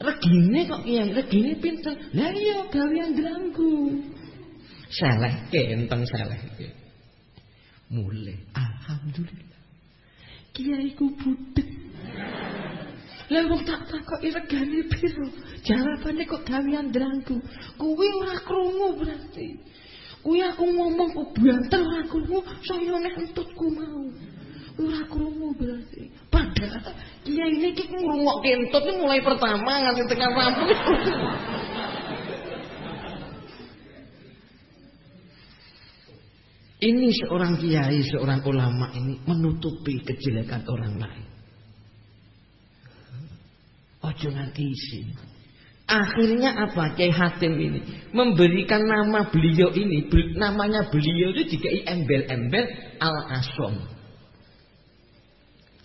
Regine kok Kiai? Regine pinten? Lah iya gawean delanggu. Salehke entong salehke. Mulai alhamdulillah. Kiai ku budek. Lah wong tak takoki regane piro? Jawabane kok gawean drangku. Kuwi ora krungu berarti. Kuwi aku ngomong kok banter ora krungu, saya nek entutku mau. Ora krungu berarti. Padha Iya ini ki ngrungok kentut ini mulai pertama nganti tengah rampung. Ini seorang kiai, seorang ulama ini menutupi kejelekan orang lain. Ojo nganti isin. Akhirnya apa? Kiai Hatim ini memberikan nama beliau ini, namanya beliau itu dikai embel-embel Al-Asom.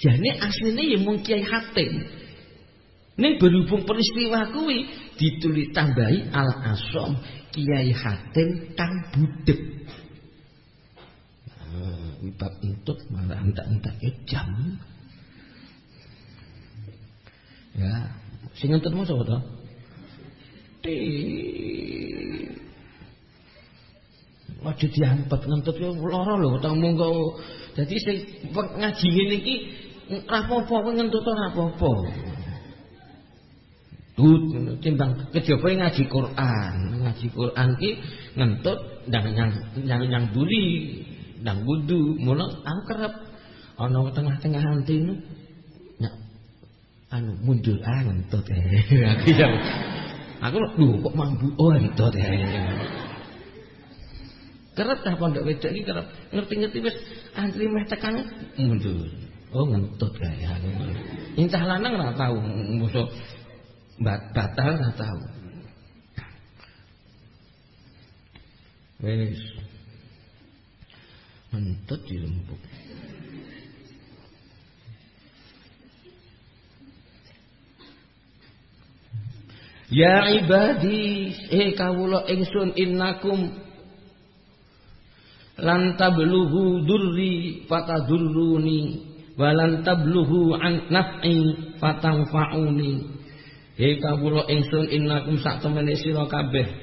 Jadi aslinya ya mung Kiai Hatim. Ini berhubung peristiwa kuwi ditulis tambahi Al-Asom Kiai Hatim kang budek. Bab entut malah entak-entak ya jam. Ya, sing entut mau sapa to? Waduh diampet ngentut yo lara lho tamu kok. Dadi sing ngaji ngene iki ora apa-apa ngentut ora apa-apa. Tut timbang kejaba ngaji Quran. Ngaji Quran ki ngentut ndang nyang nyang nyang buri dan wudu aku kerep ana tengah-tengah hati nu. Nyak anu mundur ah ngentut aku yang aku lho kok mambu oh ngentut ya kerep dah pondok wedok iki kerep ngerti-ngerti wis antri meh tekan mundur oh ngentut ya. Intah lanang ora tahu musuh batal ora tahu wis Mentut dirembuk. Ya ibadi, eh kawula ingsun innakum lan tablughu durri fatadurruni wa lan tablughu an naf'i fatanfa'uni. Eh kawula ingsun innakum sak temene sira kabeh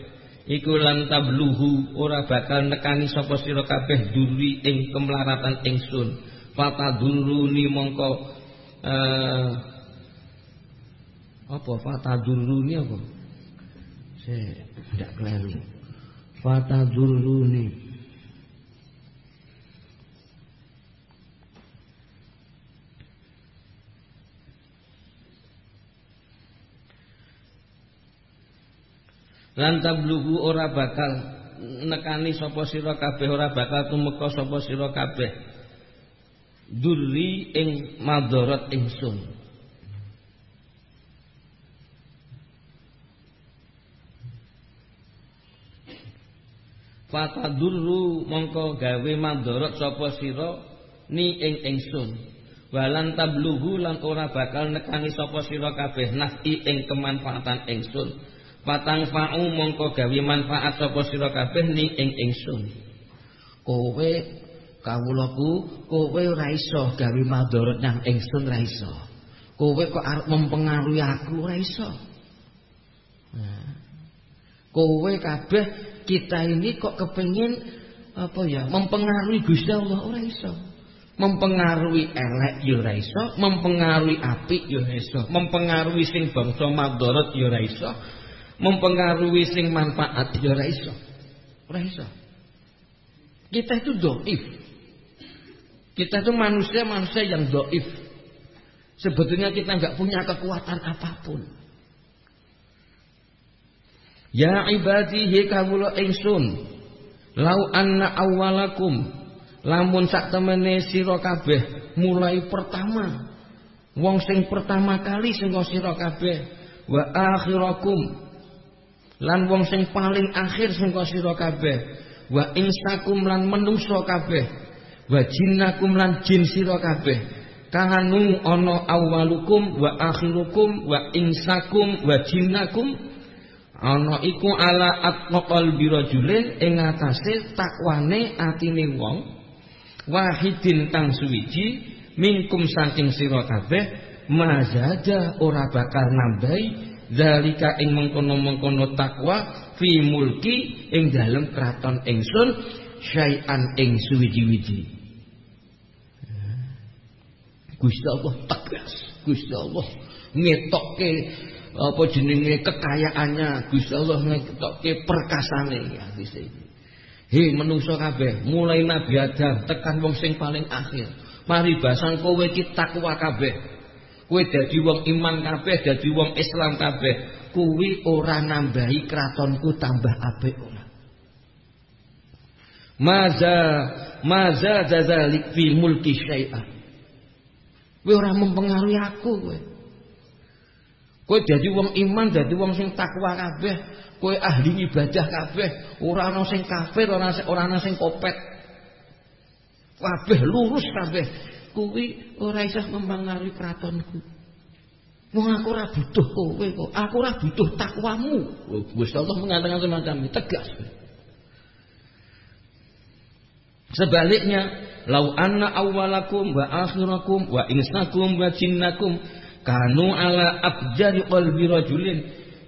iku lan tabluhu ora bakal nekani sapa sira kabeh duri ing kemlaratan ingsun. Fataduruni mongko uh, apa? Fataduruni apa? Saya tidak keliru fataduruni lan tabluhu ora bakal nekani sapa sira kabeh ora bakal tumeka sapa sira kabeh. Durri ing madharat ingsun. Fatadurru mongko gawe madharat sapa sira ni ing ingsun. Walan tabluhu lan ora bakal nekani sapa sira kabeh nafi ing kemanfaatan ingsun Patang fa'u mongko gawe manfaat sapa sira kabeh ning ing ingsun. Kowe kawulaku, kowe ora iso gawe madharat nang ingsun ora iso. Kowe kok arep mempengaruhi aku ora iso. Nah. Kowe kabeh kita ini kok kepengin apa ya mempengaruhi Gusti Allah ora iso. Mempengaruhi elek ya ora iso, mempengaruhi apik ya ora iso, mempengaruhi sing bangsa madharat ya ora iso mempengaruhi sing manfaat ya ora iso. Ora iso. Kita itu doif. Kita itu manusia-manusia yang doif. Sebetulnya kita nggak punya kekuatan apa pun. Ya ibadi he kawula ingsun. Lau anna awalakum lamun sak temene sira kabeh mulai pertama wong sing pertama kali sing sira kabeh wa akhirakum lan wong sing paling akhir sangka sira kabeh wa insakum lan menungso kabeh wa jinnakum lan jin sira kabeh kanu ana awalukum wa akhirukum wa insakum wa jinnakum ana iku ala atqal birajulin ing atase takwane atine wong wahidin tang suwiji minkum saking sira kabeh mazada ora bakal nambahi Zalika ing mengkono-mengkono takwa fi mulki ing dalem kraton ingsun syai'an ing suwiji-wiji. Gusti Allah tegas, Gusti Allah ngetokke apa jenenge kekayaannya, Gusti Allah ngetokke perkasane ya iki. Hei menungso kabeh, mulai Nabi Adam tekan wong sing paling akhir. Mari basan kowe iki takwa kabeh. Kowe dadi wong iman kabeh, dadi wong Islam kabeh, kuwi ora nambahi kratonku tambah apik ora. Maza maza jazalik fi mulki syai'ah. Kowe ora mempengaruhi aku kowe. Kowe dadi wong iman, dadi wong sing takwa kabeh, kowe ahli ibadah kabeh, ora ana sing kafir, ora ana sing kopet. Kabeh lurus kabeh. Kuwi ora iso mempengaruhi kratonku. Wong aku ora butuh kowe kok. Aku ora butuh takwamu. Gusti Allah mengatakan semacam itu tegas. Sebaliknya, lau anna awwalakum wa akhirakum wa insakum wa jinnakum kanu ala abjari qalbi rajulin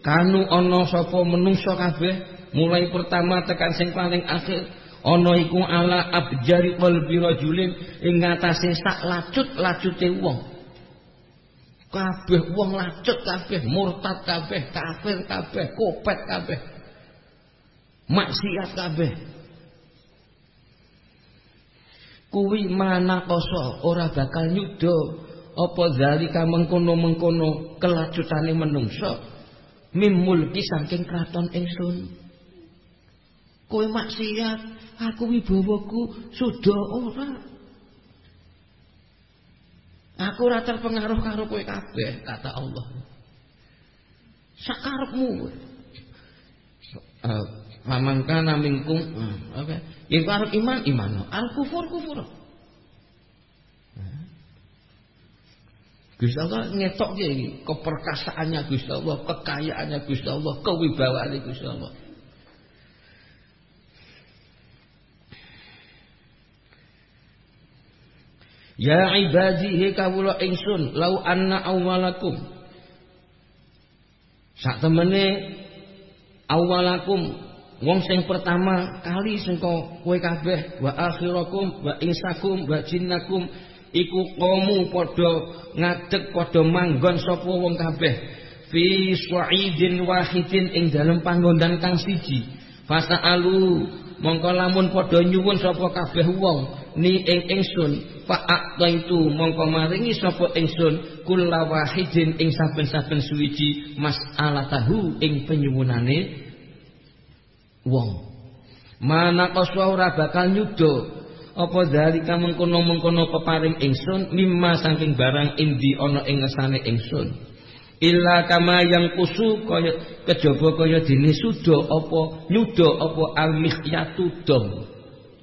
kanu ana sapa menungso kabeh mulai pertama tekan sing paling akhir ana iku ala abjari qalbi rajulin ing ngatasé sak lacut-lacute wong. Kabeh wong lacut kabeh murtad kabeh kafir kabeh kopet kabeh maksiat kabeh. Kuwi mana koso ora bakal nyuda apa zalika mengkono-mengkono kelacutane menungso mimulki saking kraton ingsun. Kowe maksiat aku wibawaku suda ora aku ora terpengaruh karo kowe kabeh kata Allah sakarepmu uh, Faman kana minkum apa? Yang arep iman iman, al kufur kufur. Gusti Allah ngetok iki keperkasaannya Gusti Allah, kekayaannya Gusti Allah, kewibawaannya Gusti Allah. Ya ibadi he kawula ingsun lau anna awalakum Sak temene awalakum Wong sing pertama kali sing kowe kabeh wa akhirakum wa insakum wa jinnakum iku kamu padha ngadeg padha manggon sapa wong kabeh. Fi su'idin wahidin ing dalem panggonan kang siji. Fasaalu mongko lamun padha nyuwun sapa kabeh wong ni ing ingsun fa'at itu mongko maringi sapa ingsun kula wahidin ing saben-saben suwiji mas'alatahu ing penyuwunane wong. Mana koswa ora bakal nyudo apa dalika mengkono-mengkono peparing ingsun mimma saking barang indi ana ing ngesane ingsun. Illa kama yang kusu kaya kejaba kaya dene sudo apa nyudo apa al-mihyatu dom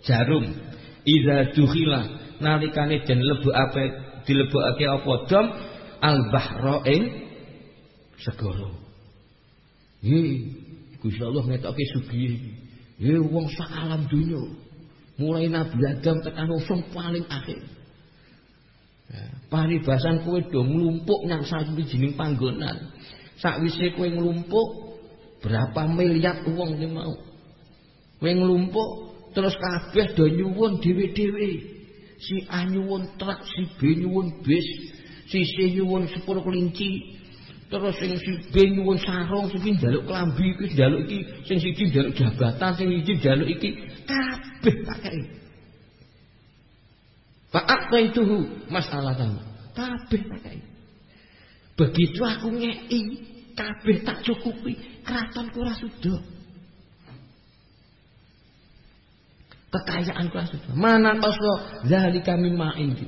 jarum iza dukhila nalikane den lebokake dilebokake apa dom al-bahra ing segara. Hi, Gusti Allah ngetoke sugih Ya wong sak alam dunia Mulai Nabi Adam tekan usung paling akhir. Ya, paribasan kowe do nglumpuk nang sawijining panggonan. Sakwise kowe nglumpuk berapa miliar uang sing mau. Kowe nglumpuk terus kabeh do nyuwun dhewe-dhewe. Si A nyuwun truk, si B nyuwun bis, si C nyuwun sepuluh kelinci, Terus sing siji nyuwun sarung, sing njaluk klambi, iki njaluk iki, sing siji njaluk jabatan, sing siji njaluk iki, kabeh pakai. Pak itu masalah sama. Kabeh pakai. Begitu aku ngeki, kabeh tak cukupi, keraton ora sudah. Kekayaan ora sudah. Mana koso zalika mimma indi.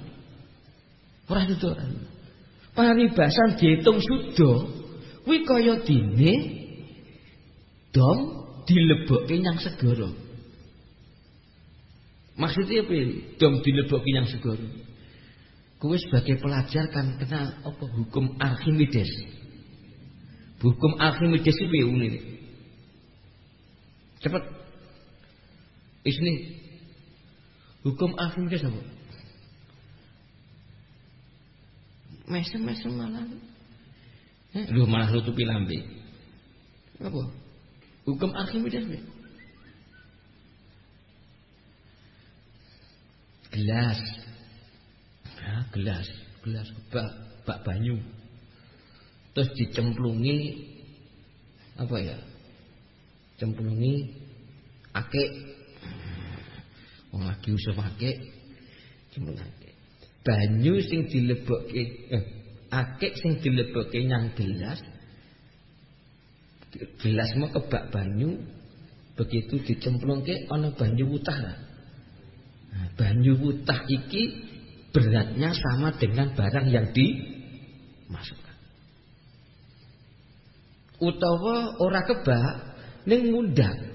Ora sudah paribasan diitung sudo. Kuwi kaya dene dom dilebokke nyang segara. Maksudnya apa dom dilebokke nyang segara. Kowe sebagai pelajar kan kenal apa? Hukum Archimedes. Hukum Archimedes itu piye ini cepet. Isni hukum Archimedes apa mesem-mesem malah. Eh, lu malah nutupi lambe. Apa? Hukum Archimedes ya? Gelas. Ya, gelas, gelas bak, bak banyu. Terus dicemplungi apa ya? Cemplungi akik. Wong lagi usah akik, cemplung banyu sing dilebokke eh, akik sing dilebokke nyang gelas gelas mau kebak banyu begitu dicemplungke ana banyu wutah nah, banyu wutah iki beratnya sama dengan barang yang dimasukkan. Utawa ora kebak ning mundak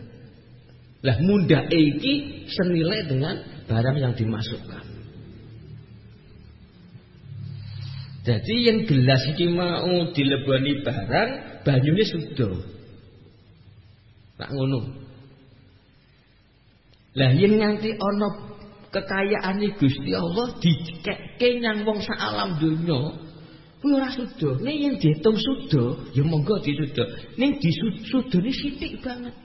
lah mundak iki senilai dengan barang yang dimasukkan Jadi yang gelas iki mau dilebani barang, banyune sudah. Tak ngono. Lah yen nganti ana kekayaane Gusti Allah dikekke nyang wong sak alam donya, kuwi ora sudah. Nek yen diitung sudah, ya monggo disudah. Ning disudune sithik banget.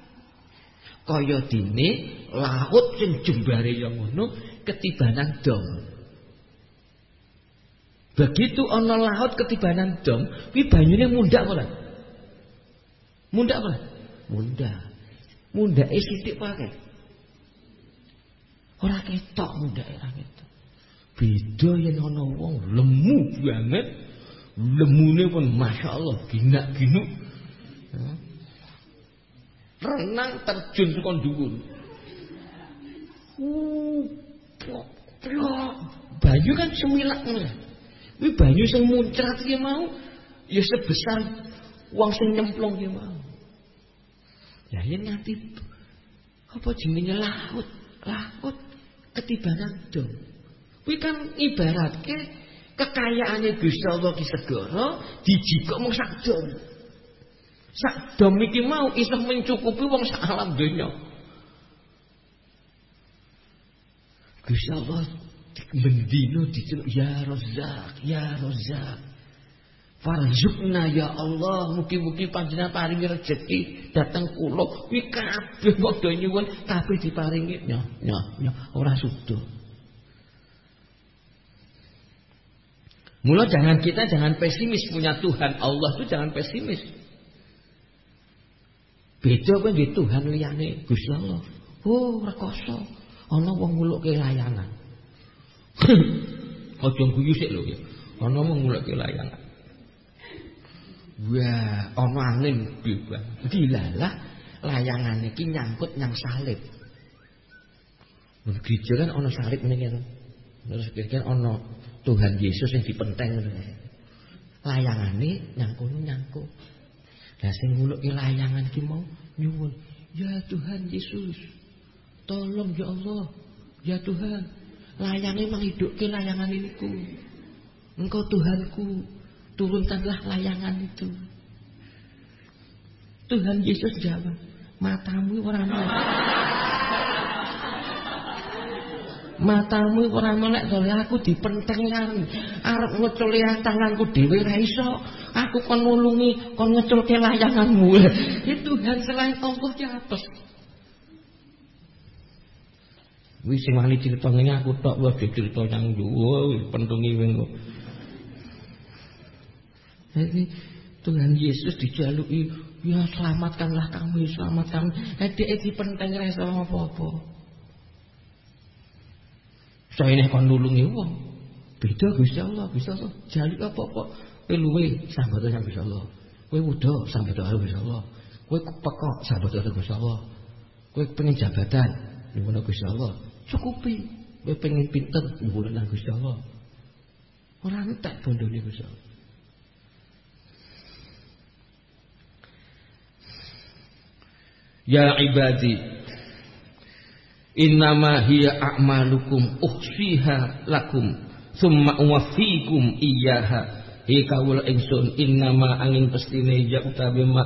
Kaya dene laut sing jembare yang ngono ketibanan dom. Begitu ana laut ketibanan dom, kuwi banyune mundak ora? Mundak ora? Mundak. Mundake sithik wae. Ora ketok mundake ora ketok. Beda yen ana wong lemu banget, lemune pun Masya Allah ginak-ginuk. Renang terjun saka dhuwur. Uh, banyu kan semilak ngono. Kuwi banyu sing muncrat iki mau ya sebesar wong sing nyemplung iki mau. Ya yen nganti apa jenenge laut, laut ketibanan dom. Kuwi kan ibaratke kekayaane Gusti Allah ki segara dijikok mung sak dom. Sak dom iki mau iso mencukupi wong sak alam donya. Gusti Allah Mendino diceluk ya Razak, ya Razak. Farzukna ya Allah, mugi-mugi panjenengan paringi rezeki dateng kula. Kuwi kabeh padha nyuwun kabeh diparingi. Nyo, nyo, nyo, ora sudo. Mula jangan kita jangan pesimis punya Tuhan Allah itu jangan pesimis. Beda kan di Tuhan liyane Gusti Allah. Oh, rekoso. Ana wong ngulukke layangan. [clears throat] Aja guyu sik lho. Ana mung mulake layangan. Wah, ana angin bebas. Dilalah layangan iki nyangkut nyang salib. Gereja kan ana salib ning kene. Terus kan ana Tuhan Yesus yang dipenteng. Layangane nyangkut nyangkut. Lah sing nguluki layangan iki mau nyuwun, "Ya Tuhan Yesus, tolong ya Allah, ya Tuhan, Layange ke layangan itu. Engkau Tuhanku, turunkanlah layangan itu. Tuhan Yesus jawab, matamu orang melek. Matamu orang melek soalnya aku dipenteng kan. Arep ngeculi tanganku dhewe ra iso. Aku kon nulungi, kon ngeculke layanganmu. [laughs] Itu Tuhan selain Allah ya atas. Wis sing wani crita ngene aku tok wae crita yang dhuwur pentungi wing Tuhan Yesus dijaluki, ya selamatkanlah kami, selamatkan. Dhek iki penting ra iso apa-apa. Ini kon nulungi wong. Beda Gusti Allah, Gusti Allah jaluk apa-apa. Kowe luwe sambat karo Gusti Allah. Kowe wudo sambat karo Gusti Allah. Kowe pekok sambat karo Gusti Allah. Kowe pengen jabatan nyuwun Gusti Allah cukupi kowe pengen pinter nyuwun nang Gusti Allah ora entek bondone Gusti Allah Ya ibadi Innama hiya a'malukum uhsiha lakum Thumma uwafikum iyaha Hi kawul ingsun Innama angin pestine ya utawi ma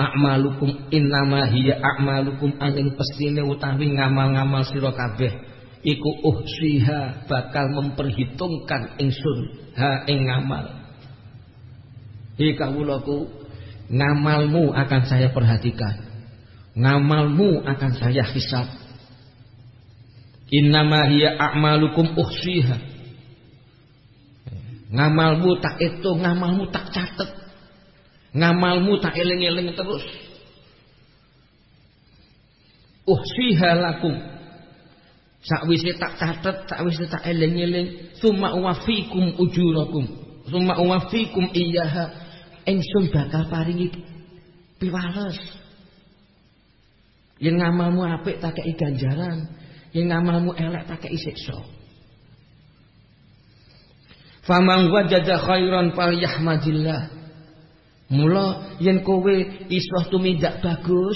a'malukum innama hiya a'malukum angin pestine utawi ngamal-ngamal sira kabeh. Iku uhsiha bakal memperhitungkan ingsun ha ing ngamal. Hei kawulaku ngamalmu akan saya perhatikan. Ngamalmu akan saya hisab innama hiya a'malukum uhsiha ngamalmu tak itu ngamalmu tak catet Ngamalmu tak eling-eling terus. Uhsiha lakum. Sakwise tak catet, sakwise tak eling-eling, summa wafikum ujurakum. summa uwafikum iyyaha ingsun bakal paringi piwales yen ngamalmu apik tak kei ganjaran yen ngamalmu elek tak kei siksa Faman wajada khairan falyahmadillah Mula yen kowe iso tumindak bagus,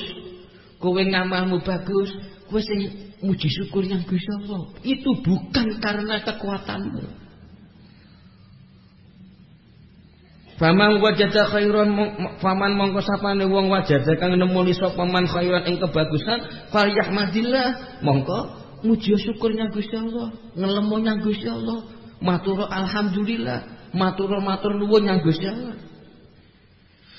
kowe ngamalmu bagus, kowe sing muji syukur yang Gusti Allah. Itu bukan karena kekuatanmu. Faman wajada khairan faman mongko sapane wong wajada kang nemu sapa man khairan ing kebagusan falyahmadillah mongko muji syukur yang Gusti Allah. Ngelemu yang Gusti Allah. Matur alhamdulillah. Matur matur nuwun yang Gusti Allah.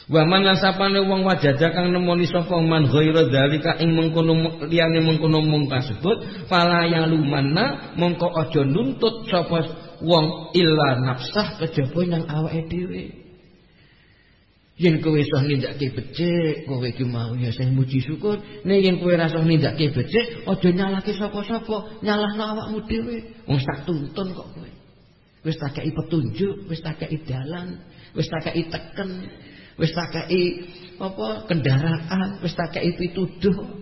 Wa man lan sapane wong wajada kang nemoni sapa man ghaira dalika ing mengkono liyane mengkono mung kasebut fala yalumanna mongko aja nuntut sapa wong illa nafsah kejaba nang awake dhewe. Yen kowe iso nindakake becik, kowe iki mau ya sing muji syukur. Nek yen kowe ra iso nindakake becik, aja nyalahke sapa-sapa, nyalahno awakmu dhewe. Wong sak tuntun kok kowe. Wis tak petunjuk, wis tak dalan, wis tak teken, wis tak apa kendaraan, wis tak pituduh.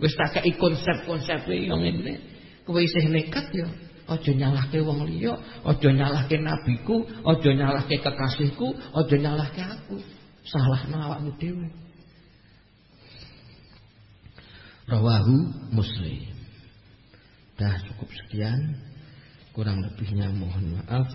Wis tak konsep-konsepe yo ngene. Kowe isih nekat ya aja nyalahke wong liya, aja nyalahke nabiku, aja nyalahke kekasihku, aja nyalahke aku. Salahno awakmu dhewe. Rawahu Muslim. Dah cukup sekian. Kurang lebihnya mohon maaf.